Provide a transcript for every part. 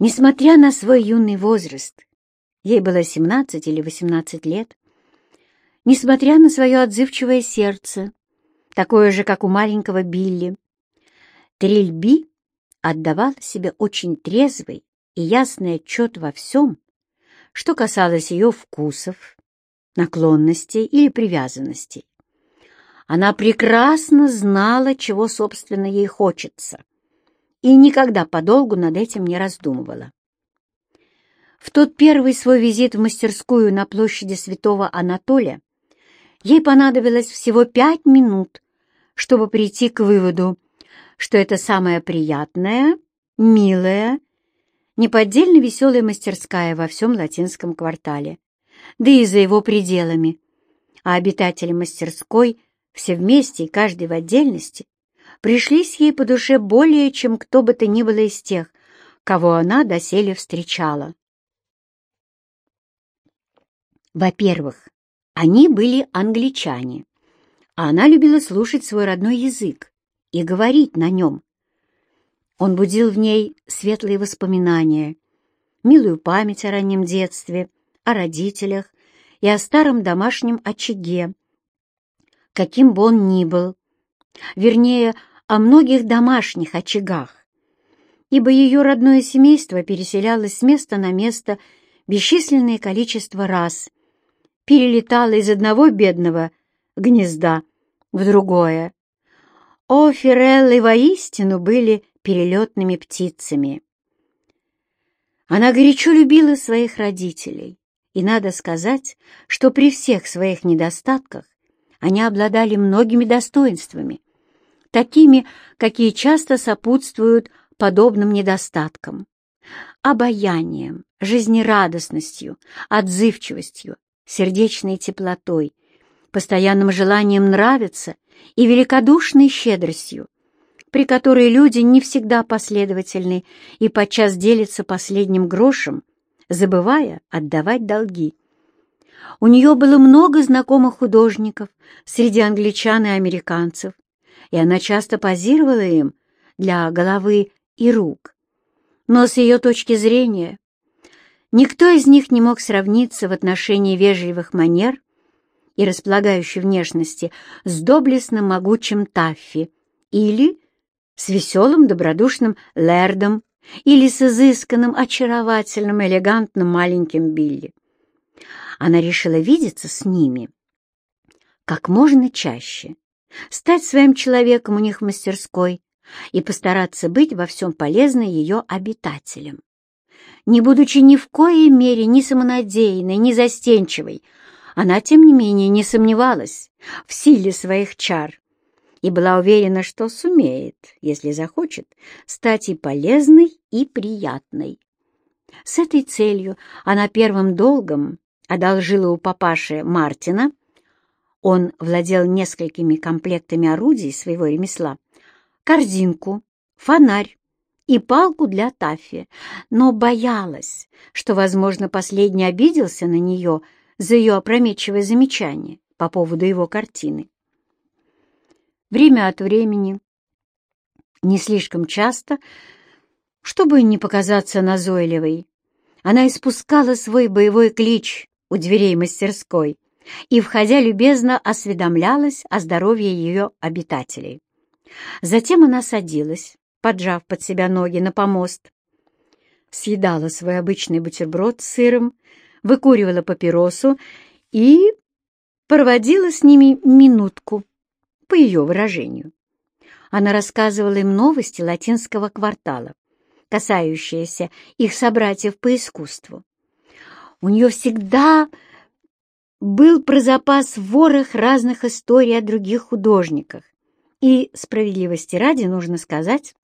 Несмотря на свой юный возраст, ей было 17 или 18 лет, несмотря на свое отзывчивое сердце, такое же, как у маленького Билли, Трильби отдавала себе очень трезвый и ясный отчет во всем, что касалось ее вкусов, наклонностей или привязанностей. Она прекрасно знала, чего, собственно, ей хочется, и никогда подолгу над этим не раздумывала. В тот первый свой визит в мастерскую на площади Святого Анатолия ей понадобилось всего пять минут, чтобы прийти к выводу, что это самая приятная, милая, неподдельно веселая мастерская во всем латинском квартале, да и за его пределами, а обитатели мастерской все вместе и каждый в отдельности пришлись ей по душе более, чем кто бы то ни было из тех, кого она доселе встречала. Во-первых, они были англичане, а она любила слушать свой родной язык и говорить на нем. Он будил в ней светлые воспоминания, милую память о раннем детстве, о родителях и о старом домашнем очаге, каким бы он ни был, вернее, о многих домашних очагах, ибо ее родное семейство переселялось с места на место бесчисленное количество раз, перелетало из одного бедного гнезда в другое. О, Фиреллы воистину были перелетными птицами. Она горячо любила своих родителей, и надо сказать, что при всех своих недостатках они обладали многими достоинствами, такими, какие часто сопутствуют подобным недостаткам. Обаянием, жизнерадостностью, отзывчивостью, сердечной теплотой, постоянным желанием нравиться и великодушной щедростью, при которой люди не всегда последовательны и подчас делятся последним грошем, забывая отдавать долги. У нее было много знакомых художников среди англичан и американцев, и она часто позировала им для головы и рук. Но с ее точки зрения никто из них не мог сравниться в отношении вежливых манер и располагающей внешности с доблестным могучим Таффи или с веселым добродушным Лердом или с изысканным, очаровательным, элегантным маленьким Билли. Она решила видеться с ними как можно чаще, стать своим человеком у них в мастерской и постараться быть во всем полезной ее обитателем. Не будучи ни в коей мере ни самонадеянной, ни застенчивой, она, тем не менее, не сомневалась в силе своих чар и была уверена, что сумеет, если захочет, стать и полезной, и приятной. С этой целью она первым долгом одолжила у папаши Мартина, он владел несколькими комплектами орудий своего ремесла, корзинку, фонарь и палку для таффи, но боялась, что, возможно, последний обиделся на нее за ее опрометчивое замечание по поводу его картины. Время от времени, не слишком часто, чтобы не показаться назойливой, она испускала свой боевой клич у дверей мастерской и, входя, любезно осведомлялась о здоровье ее обитателей. Затем она садилась, поджав под себя ноги на помост, съедала свой обычный бутерброд с сыром, выкуривала папиросу и проводила с ними минутку, по ее выражению. Она рассказывала им новости латинского квартала, касающиеся их собратьев по искусству. У нее всегда был про запас ворох разных историй о других художниках, и, справедливости ради, нужно сказать,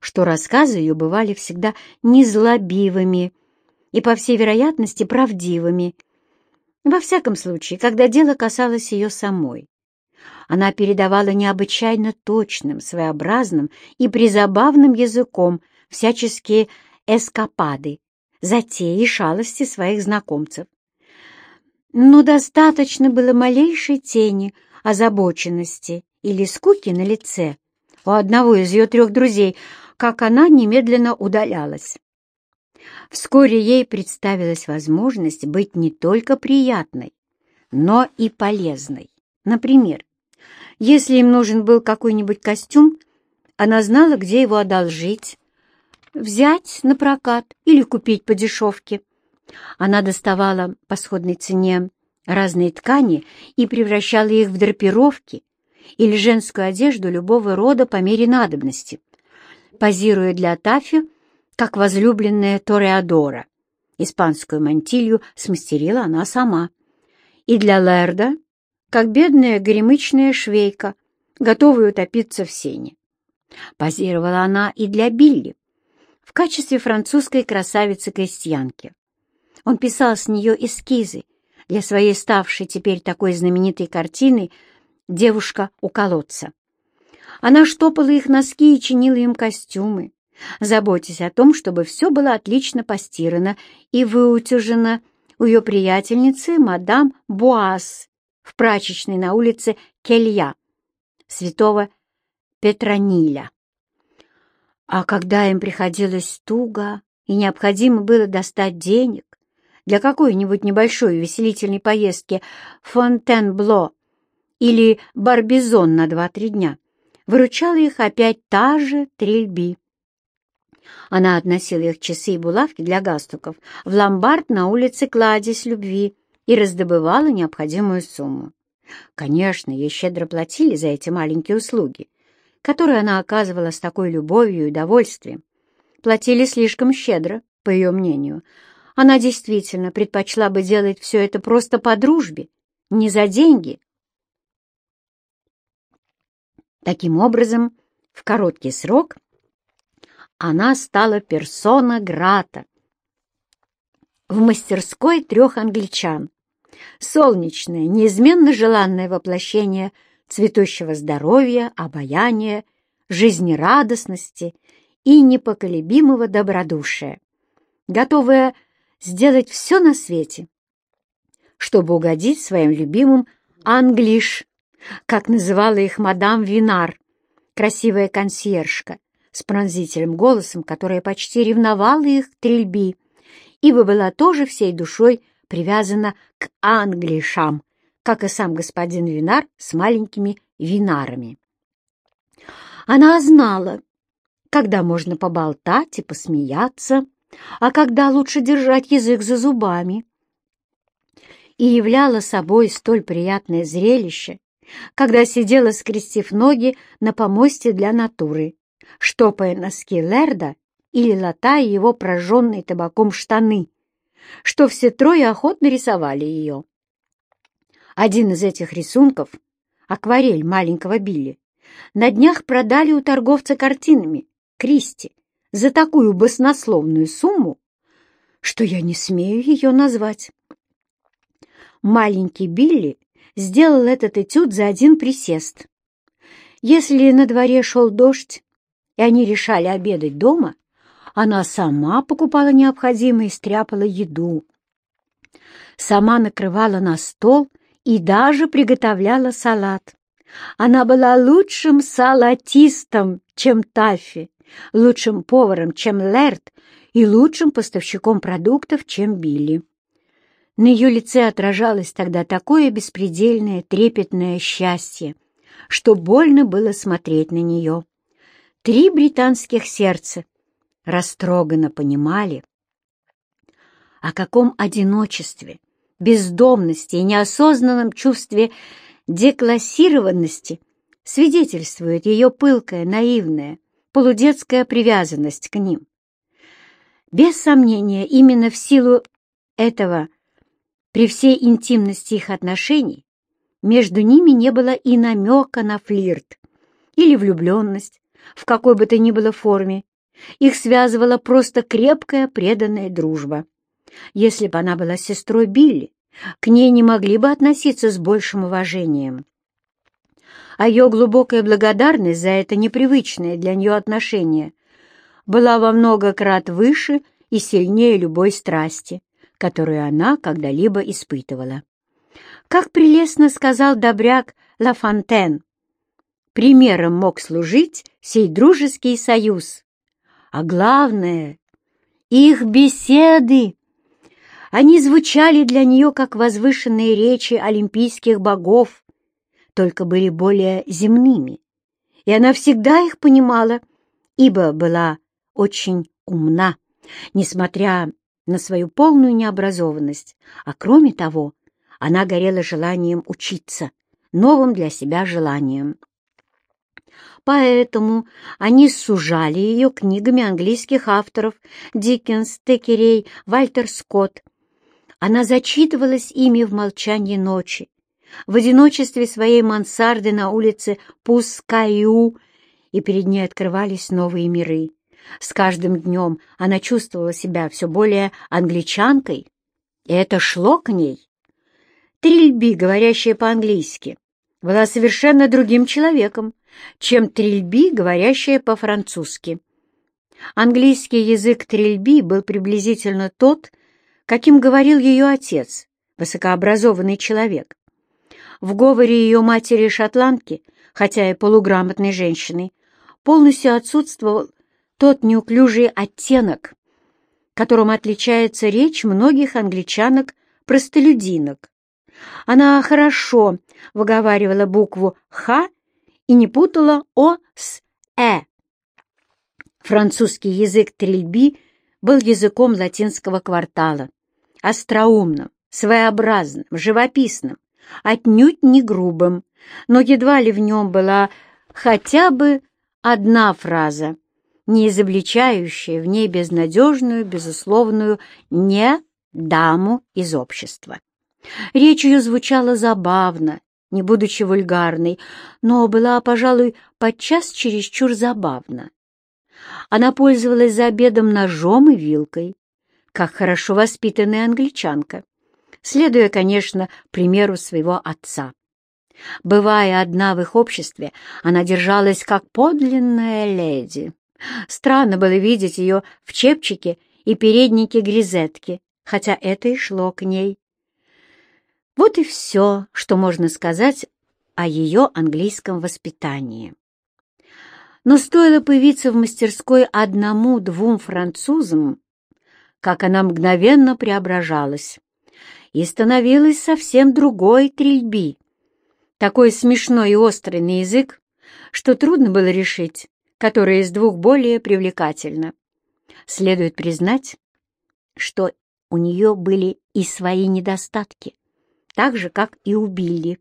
что рассказы ее бывали всегда незлобивыми и, по всей вероятности, правдивыми, во всяком случае, когда дело касалось ее самой. Она передавала необычайно точным, своеобразным и призабавным языком всяческие эскапады, затеи и шалости своих знакомцев. Но достаточно было малейшей тени озабоченности или скуки на лице у одного из ее трех друзей, как она немедленно удалялась, Вскоре ей представилась возможность быть не только приятной, но и полезной. Например, если им нужен был какой-нибудь костюм, она знала, где его одолжить, взять на прокат или купить по дешевке. Она доставала по сходной цене разные ткани и превращала их в драпировки или женскую одежду любого рода по мере надобности, позируя для Тафи, как возлюбленная Тореадора. Испанскую мантилью смастерила она сама. И для Лерда, как бедная горемычная швейка, готовая утопиться в сене. Позировала она и для Билли, в качестве французской красавицы-крестьянки. Он писал с нее эскизы для своей ставшей теперь такой знаменитой картины «Девушка у колодца». Она штопала их носки и чинила им костюмы, заботясь о том, чтобы все было отлично постирано и выутюжено у ее приятельницы мадам Буас в прачечной на улице Келья, святого Петрониля. А когда им приходилось туго и необходимо было достать денег для какой-нибудь небольшой веселительной поездки в Фонтенбло или Барбизон на два-три дня, выручала их опять та же Трильби. Она относила их часы и булавки для галстуков в ломбард на улице Кладезь Любви и раздобывала необходимую сумму. Конечно, ей щедро платили за эти маленькие услуги, которые она оказывала с такой любовью и удовольствием. Платили слишком щедро, по ее мнению. Она действительно предпочла бы делать все это просто по дружбе, не за деньги. Таким образом, в короткий срок она стала персона Грата в мастерской трех англичан. Солнечное, неизменно желанное воплощение цветущего здоровья, обаяния, жизнерадостности и непоколебимого добродушия, готовая сделать все на свете, чтобы угодить своим любимым англиш, как называла их мадам Винар, красивая консьержка, с пронзительным голосом, которая почти ревновала их к трельби, ибо была тоже всей душой привязана к англишам, как и сам господин Винар с маленькими винарами. Она знала, когда можно поболтать и посмеяться, а когда лучше держать язык за зубами. И являла собой столь приятное зрелище, когда сидела, скрестив ноги на помосте для натуры, штопая носки Лерда или латая его прожженные табаком штаны, что все трое охотно рисовали ее. Один из этих рисунков, акварель маленького Билли, на днях продали у торговца картинами, Кристи, за такую баснословную сумму, что я не смею ее назвать. Маленький Билли сделал этот этюд за один присест. Если на дворе шел дождь, и они решали обедать дома, она сама покупала необходимое и стряпала еду. Сама накрывала на стол и даже приготовляла салат. Она была лучшим салатистом, чем Таффи, лучшим поваром, чем Лерт, и лучшим поставщиком продуктов, чем Билли. На ее лице отражалось тогда такое беспредельное, трепетное счастье, что больно было смотреть на нее. Три британских сердца растроганно понимали, о каком одиночестве, бездомности и неосознанном чувстве деклассированности свидетельствует ее пылкая, наивная, полудетская привязанность к ним. Без сомнения, именно в силу этого, при всей интимности их отношений, между ними не было и намека на флирт или влюбленность, в какой бы то ни было форме, их связывала просто крепкая преданная дружба. Если бы она была сестрой Билли, к ней не могли бы относиться с большим уважением. А ее глубокая благодарность за это непривычное для нее отношение была во много крат выше и сильнее любой страсти, которую она когда-либо испытывала. Как прелестно сказал добряк Ла Фонтен, примером мог служить сей дружеский союз. А главное, их беседы! Они звучали для нее как возвышенные речи олимпийских богов, только были более земными, и она всегда их понимала, ибо была очень умна, несмотря на свою полную необразованность, а кроме того, она горела желанием учиться, новым для себя желанием. Поэтому они сужали ее книгами английских авторов Диккенс, Текерей, Вальтер Скотт. Она зачитывалась ими в молчании ночи, в одиночестве своей мансарды на улице Пускаю, и перед ней открывались новые миры. С каждым днем она чувствовала себя все более англичанкой, и это шло к ней. Трильби, говорящая по-английски, была совершенно другим человеком, чем Трильби, говорящая по-французски. Английский язык Трильби был приблизительно тот, каким говорил ее отец, высокообразованный человек. В говоре ее матери-шотландки, хотя и полуграмотной женщины, полностью отсутствовал тот неуклюжий оттенок, которым отличается речь многих англичанок-простолюдинок. Она хорошо выговаривала букву «Х» и не путала «О» с «Э». Французский язык трильби был языком латинского квартала, остроумным, своеобразным, живописным, отнюдь не грубым, но едва ли в нем была хотя бы одна фраза, не изобличающая в ней безнадежную, безусловную «не даму из общества». Речь ее звучала забавно, не будучи вульгарной, но была, пожалуй, подчас чересчур забавна. Она пользовалась за обедом ножом и вилкой, как хорошо воспитанная англичанка, следуя, конечно, примеру своего отца. Бывая одна в их обществе, она держалась как подлинная леди. Странно было видеть ее в чепчике и переднике гризетки, хотя это и шло к ней. Вот и все, что можно сказать о ее английском воспитании. Но стоило появиться в мастерской одному-двум французам, как она мгновенно преображалась и становилась совсем другой трильби, такой смешной и острый на язык, что трудно было решить, которая из двух более привлекательна. Следует признать, что у нее были и свои недостатки так же, как и у Билли.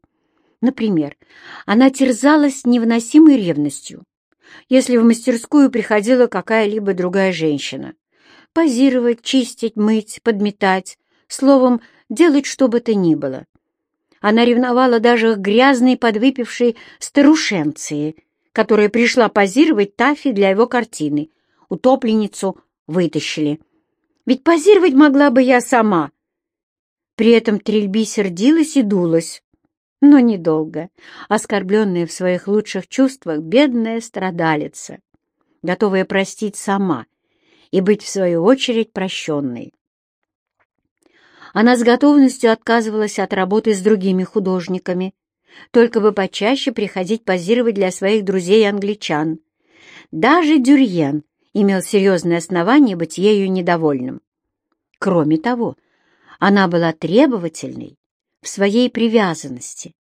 Например, она терзалась невыносимой ревностью, если в мастерскую приходила какая-либо другая женщина. Позировать, чистить, мыть, подметать, словом, делать что бы то ни было. Она ревновала даже к грязной подвыпившей старушенции, которая пришла позировать Таффи для его картины. Утопленницу вытащили. Ведь позировать могла бы я сама, при этом Трильби сердилась и дулась. Но недолго. Оскорбленная в своих лучших чувствах, бедная страдалица, готовая простить сама и быть, в свою очередь, прощенной. Она с готовностью отказывалась от работы с другими художниками, только бы почаще приходить позировать для своих друзей-англичан. Даже Дюрьен имел серьезное основание быть ею недовольным. Кроме того, она была требовательной в своей привязанности.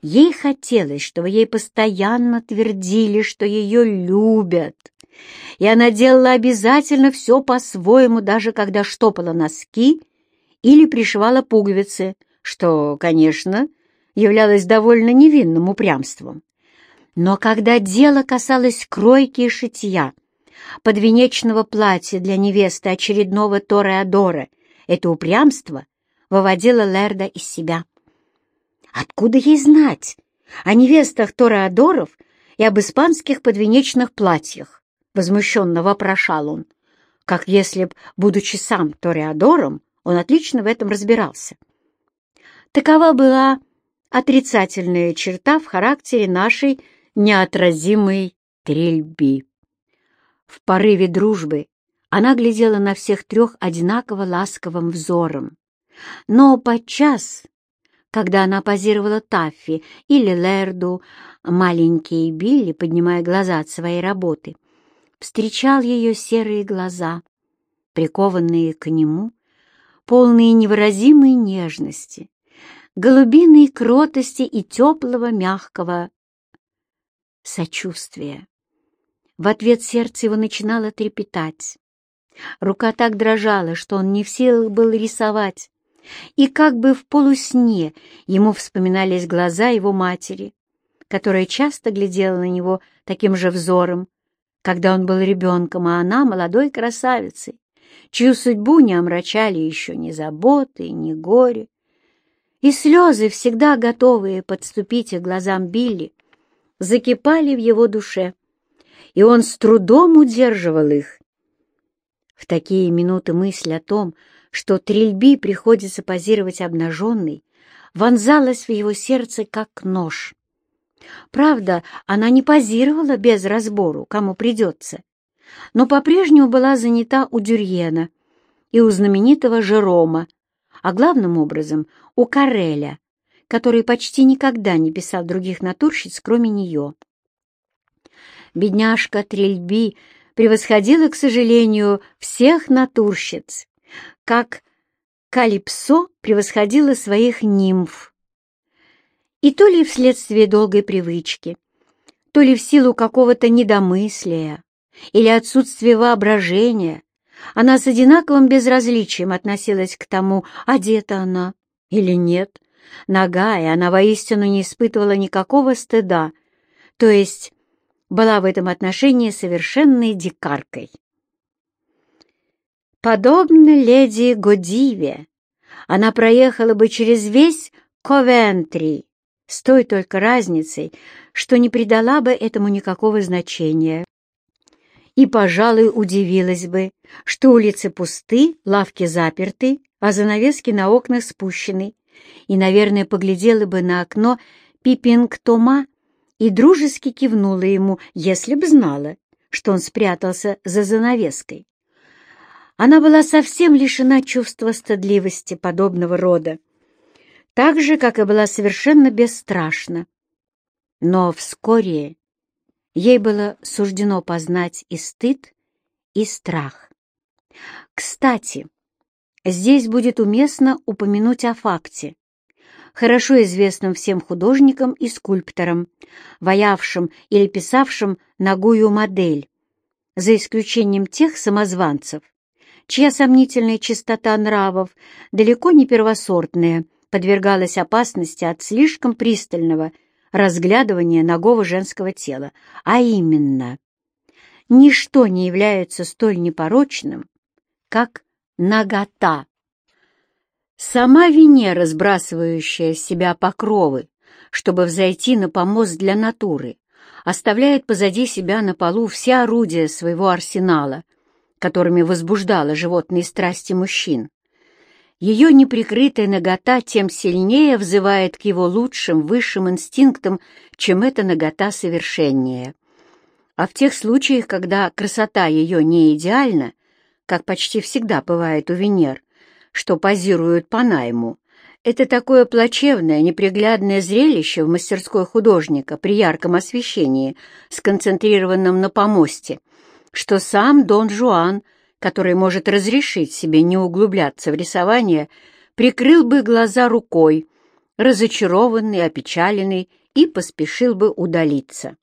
Ей хотелось, чтобы ей постоянно твердили, что ее любят. И она делала обязательно все по-своему, даже когда штопала носки или пришивала пуговицы, что, конечно, являлось довольно невинным упрямством. Но когда дело касалось кройки и шитья, подвенечного платья для невесты очередного Тореадора это упрямство выводило Лерда из себя. Откуда ей знать о невестах Тореадоров и об испанских подвенечных платьях? Возмущенно вопрошал он, как если б, будучи сам Тореадором, он отлично в этом разбирался. Такова была отрицательная черта в характере нашей неотразимой трельби. В порыве дружбы она глядела на всех трех одинаково ласковым взором. Но подчас, когда она позировала Таффи или Лерду, маленький Билли, поднимая глаза от своей работы, встречал ее серые глаза, прикованные к нему, полные невыразимой нежности, голубиной кротости и теплого, мягкого сочувствия. В ответ сердце его начинало трепетать. Рука так дрожала, что он не в силах был рисовать, и как бы в полусне ему вспоминались глаза его матери, которая часто глядела на него таким же взором, когда он был ребенком, а она молодой красавицей, чью судьбу не омрачали еще ни заботы, ни горе. И слезы, всегда готовые подступить к глазам Билли, закипали в его душе, и он с трудом удерживал их. В такие минуты мысль о том, что Трильби приходится позировать обнаженной, вонзалась в его сердце как нож. Правда, она не позировала без разбору, кому придется, но по-прежнему была занята у Дюрьена и у знаменитого Жерома, а главным образом у Кареля, который почти никогда не писал других натурщиц, кроме нее. Бедняжка Трильби превосходила, к сожалению, всех натурщиц, как Калипсо превосходила своих нимф. И то ли вследствие долгой привычки, то ли в силу какого-то недомыслия или отсутствия воображения, она с одинаковым безразличием относилась к тому, одета она или нет. Нагая, она воистину не испытывала никакого стыда, то есть была в этом отношении совершенной дикаркой. Подобно леди Годиве, она проехала бы через весь Ковентри, с той только разницей, что не придала бы этому никакого значения. И, пожалуй, удивилась бы, что улицы пусты, лавки заперты, а занавески на окнах спущены, и, наверное, поглядела бы на окно Пиппингтома и дружески кивнула ему, если б знала, что он спрятался за занавеской. Она была совсем лишена чувства стыдливости подобного рода, так же, как и была совершенно бесстрашна. Но вскоре ей было суждено познать и стыд, и страх. Кстати, здесь будет уместно упомянуть о факте, хорошо известным всем художникам и скульпторам, ваявшим или писавшим ногую модель, за исключением тех самозванцев, чья сомнительная чистота нравов, далеко не первосортная, подвергалась опасности от слишком пристального разглядывания ногого женского тела, а именно, ничто не является столь непорочным, как нагота. Сама Венера, сбрасывающая с себя покровы, чтобы взойти на помост для натуры, оставляет позади себя на полу все орудия своего арсенала, которыми возбуждала животные страсти мужчин. Ее неприкрытая нагота тем сильнее взывает к его лучшим, высшим инстинктам, чем эта нагота совершеннее. А в тех случаях, когда красота ее не идеальна, как почти всегда бывает у Венер, что позируют по найму, это такое плачевное, неприглядное зрелище в мастерской художника при ярком освещении, сконцентрированном на помосте, что сам Дон Жуан, который может разрешить себе не углубляться в рисование, прикрыл бы глаза рукой, разочарованный, опечаленный, и поспешил бы удалиться.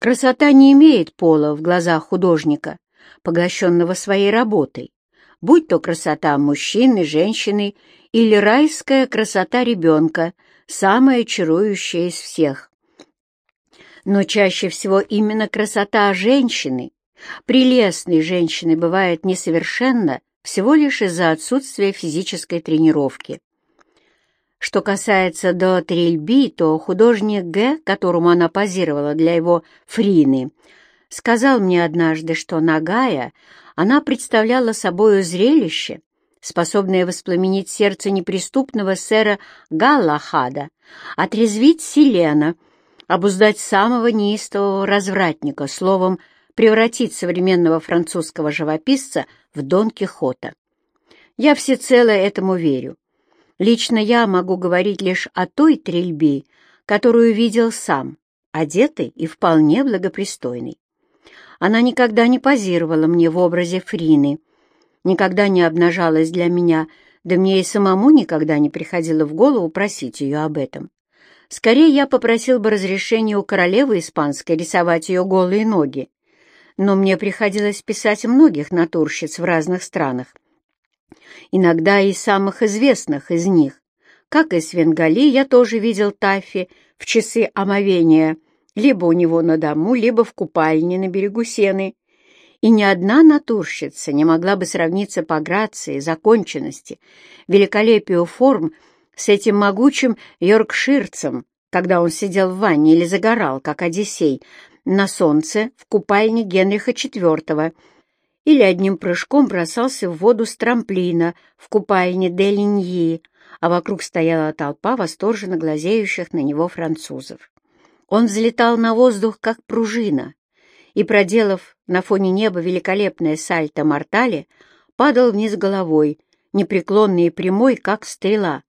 Красота не имеет пола в глазах художника, поглощенного своей работой, будь то красота мужчины, женщины или райская красота ребенка, самая чарующая из всех. Но чаще всего именно красота женщины, прелестной женщины, бывает несовершенна всего лишь из-за отсутствия физической тренировки. Что касается до Трильби, то художник Г., которому она позировала для его Фрины, сказал мне однажды, что Нагая она представляла собою зрелище, способное воспламенить сердце неприступного сэра Галлахада, отрезвить Селена, обуздать самого неистового развратника, словом, превратить современного французского живописца в Дон Кихота. Я всецело этому верю. Лично я могу говорить лишь о той трельби, которую видел сам, одетый и вполне благопристойный. Она никогда не позировала мне в образе Фрины, никогда не обнажалась для меня, да мне и самому никогда не приходило в голову просить ее об этом. Скорее, я попросил бы разрешения у королевы испанской рисовать ее голые ноги. Но мне приходилось писать многих натурщиц в разных странах. Иногда и самых известных из них. Как и Свенгали, я тоже видел Таффи в часы омовения, либо у него на дому, либо в купальне на берегу Сены. И ни одна натурщица не могла бы сравниться по грации, законченности, великолепию форм с этим могучим йоркширцем, когда он сидел в ванне или загорал, как Одиссей, на солнце в купальне Генриха IV, или одним прыжком бросался в воду с трамплина в купальне Делиньи, а вокруг стояла толпа восторженно глазеющих на него французов. Он взлетал на воздух, как пружина, и, проделав на фоне неба великолепное сальто-мортале, падал вниз головой, непреклонный и прямой, как стрела,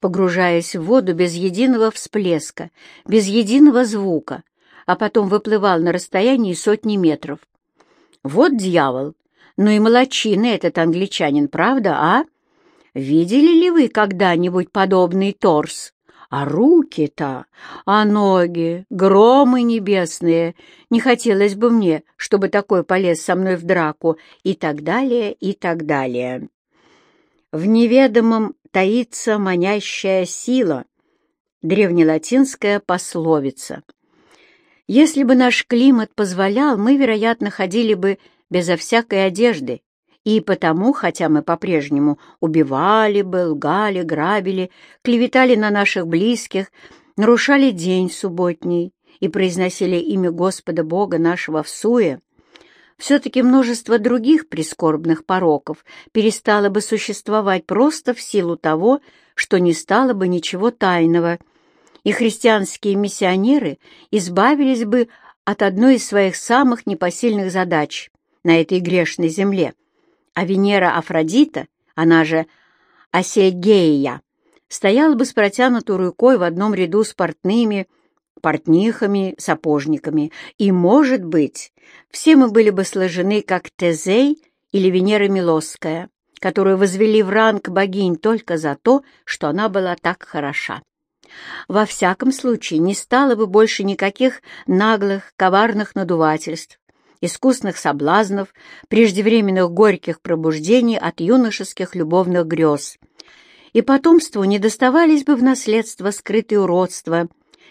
погружаясь в воду без единого всплеска, без единого звука, а потом выплывал на расстоянии сотни метров. Вот дьявол! Ну и молочина этот англичанин, правда, а? Видели ли вы когда-нибудь подобный торс? А руки-то, а ноги, громы небесные. Не хотелось бы мне, чтобы такой полез со мной в драку, и так далее, и так далее. В неведомом таится манящая сила, древнелатинская пословица. Если бы наш климат позволял, мы, вероятно, ходили бы безо всякой одежды, и потому, хотя мы по-прежнему убивали бы, лгали, грабили, клеветали на наших близких, нарушали день субботний и произносили имя Господа Бога нашего в суе, все-таки множество других прискорбных пороков перестало бы существовать просто в силу того, что не стало бы ничего тайного, и христианские миссионеры избавились бы от одной из своих самых непосильных задач на этой грешной земле — а Венера Афродита, она же Осегея, стояла бы с протянутой рукой в одном ряду с портными, портнихами, сапожниками, и, может быть, все мы были бы сложены, как Тезей или Венера Милосская, которую возвели в ранг богинь только за то, что она была так хороша. Во всяком случае, не стало бы больше никаких наглых, коварных надувательств, искусных соблазнов, преждевременных горьких пробуждений от юношеских любовных грез. И потомству не доставались бы в наследство скрытые уродства,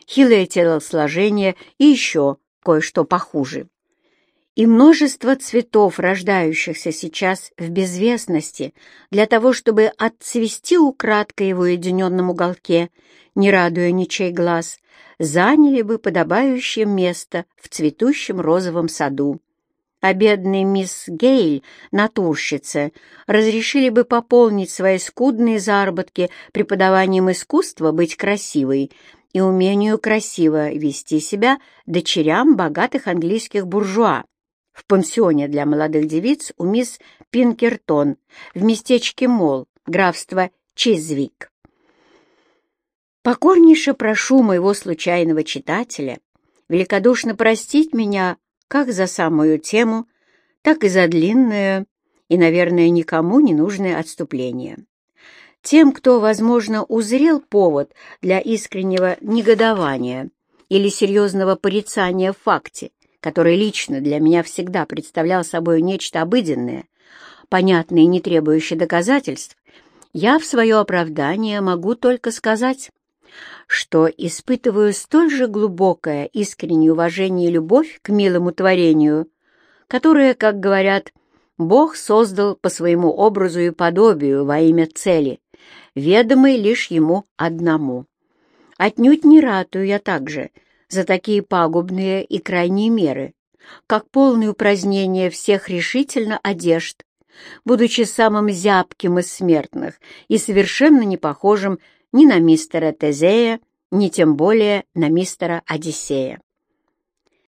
хилое телосложение и еще кое-что похуже. И множество цветов, рождающихся сейчас в безвестности, для того, чтобы отцвести украдкой в уединенном уголке, не радуя ничей глаз, заняли бы подобающее место в цветущем розовом саду. А бедный мисс Гейль, натурщица, разрешили бы пополнить свои скудные заработки преподаванием искусства быть красивой и умению красиво вести себя дочерям богатых английских буржуа в пансионе для молодых девиц у мисс Пинкертон в местечке Мол, графство Чизвик. Покорнейше прошу моего случайного читателя великодушно простить меня как за самую тему, так и за длинное и, наверное, никому не нужное отступление. Тем, кто, возможно, узрел повод для искреннего негодования или серьезного порицания в факте, который лично для меня всегда представлял собой нечто обыденное, понятное и не требующее доказательств, я в свое оправдание могу только сказать, что испытываю столь же глубокое искреннее уважение и любовь к милому творению, которое, как говорят, Бог создал по своему образу и подобию во имя цели, ведомой лишь Ему одному. Отнюдь не ратую я также за такие пагубные и крайние меры, как полное упразднение всех решительно одежд, будучи самым зябким из смертных и совершенно не похожим ни на мистера Тезея, ни тем более на мистера Одиссея.